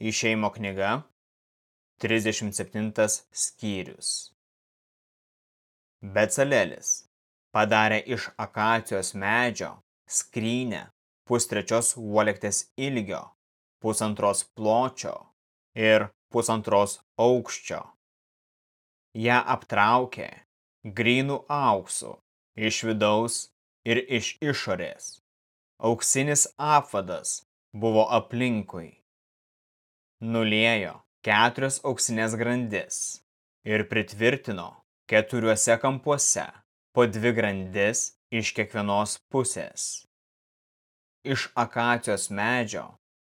Išeimo knyga, 37 skyrius. Becalelis padarė iš akacijos medžio skrynę pustrečios uolektės ilgio, pusantros pločio ir pusantros aukščio. Ja aptraukė grynų auksų iš vidaus ir iš išorės. Auksinis apvadas buvo aplinkui nuliejo keturias auksinės grandis ir pritvirtino keturiuose kampuose po dvi grandis iš kiekvienos pusės. Iš akacijos medžio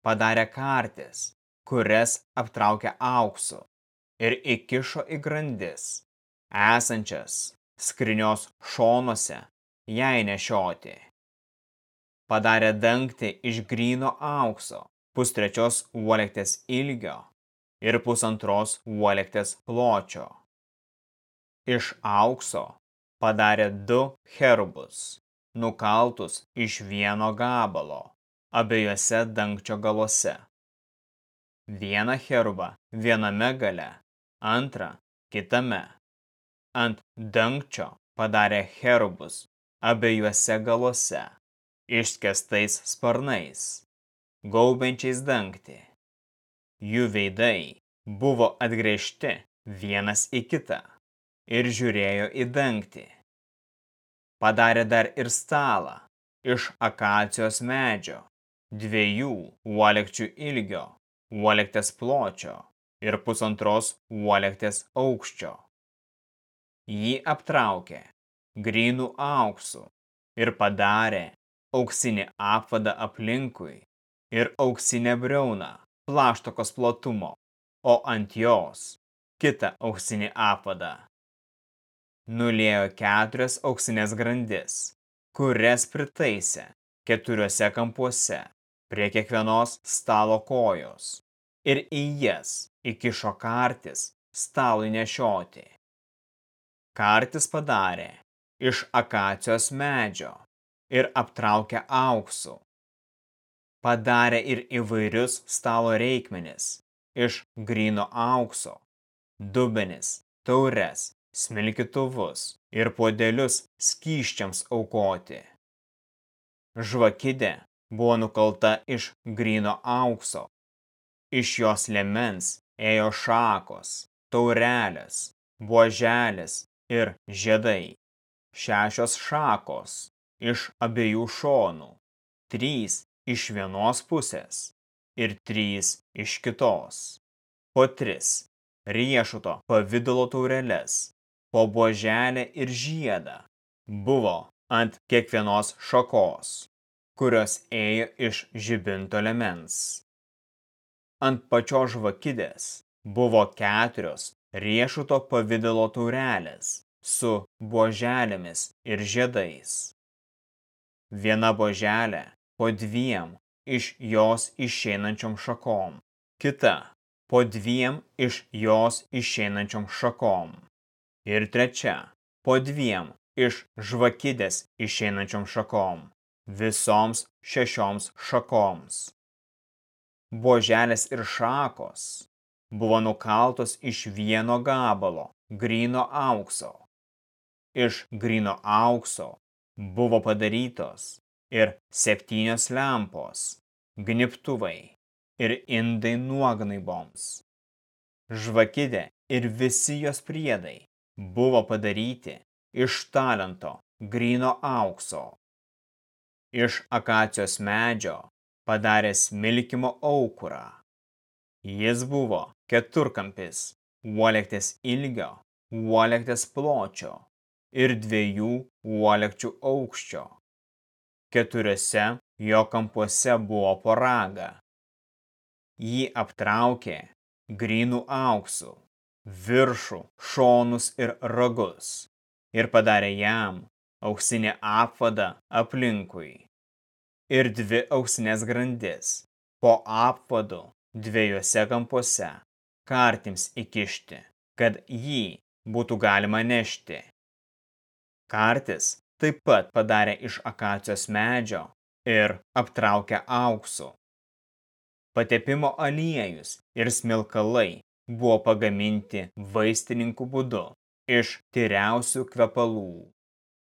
padarė kartis, kurias aptraukė auksu ir įkišo į grandis, esančias skrinios šonuose jai nešioti. Padarė dangtį iš gryno aukso pustrečios uolektės ilgio ir pusantros uolektės pločio. Iš aukso padarė du herubus, nukaltus iš vieno gabalo, abiejose dangčio galuose. Vieną herubą viename gale, antrą kitame. Ant dangčio padarė herubus abiejuose galuose, išskestais sparnais gaubiančiais dangtį. Jų veidai buvo atgręžti vienas į kitą ir žiūrėjo į dangtį. Padarė dar ir stalą iš akacijos medžio, dviejų uolekčių ilgio, uolektės pločio ir pusantros uolektės aukščio. Jį aptraukė grynų auksų ir padarė auksinį apvadą aplinkui ir auksinę briauną plaštokos platumo, o ant jos kitą auksinį apvadą. Nulėjo keturias auksinės grandis, kurias pritaisė keturiuose kampuose prie kiekvienos stalo kojos ir į jas įkišo kartis stalui nešioti. Kartis padarė iš akacijos medžio ir aptraukė auksu padarė ir įvairius stalo reikmenis iš gryno aukso, dubenis, taures, smilkituvus ir podelius skyščiams aukoti. Žvakidė buvo nukalta iš gryno aukso. Iš jos lemens ėjo šakos, taurelės, buoželės ir žiedai. Šešios šakos iš abiejų šonų, trys iš vienos pusės ir trys iš kitos. Po tris riešuto pavidalo taureles, po buoželę ir žiedą buvo ant kiekvienos šakos, kurios ėjo iš žibinto lemens. Ant pačios žvakidės buvo keturios riešuto pavidalo taurelės su buoželėmis ir žiedais. Viena buoželė po dviem iš jos išeinančiom šakom, kita po dviem iš jos išeinančiom šakom ir trečia po dviem iš žvakidės išeinančiom šakom, visoms šešioms šakoms. Boželės ir šakos buvo nukaltos iš vieno gabalo gryno aukso. Iš gryno aukso buvo padarytos ir septynios lempos, gniptuvai ir indai nuognaiboms. Žvakidė ir visi jos priedai buvo padaryti iš talento grino aukso. Iš akacijos medžio padarė smilkimo aukurą. Jis buvo keturkampis, uolektės ilgio, uolektės pločio ir dviejų uolekčių aukščio keturiuose jo kampuose buvo po ragą. Jį aptraukė grynų auksų, viršų, šonus ir ragus ir padarė jam auksinį apvadą aplinkui ir dvi auksinės grandis po apvadu dviejose kampuose kartims įkišti, kad jį būtų galima nešti. Kartis taip pat padarė iš akacijos medžio ir aptraukė auksu. Patepimo aliejus ir smilkalai buvo pagaminti vaistininkų būdu iš tyriausių kvepalų.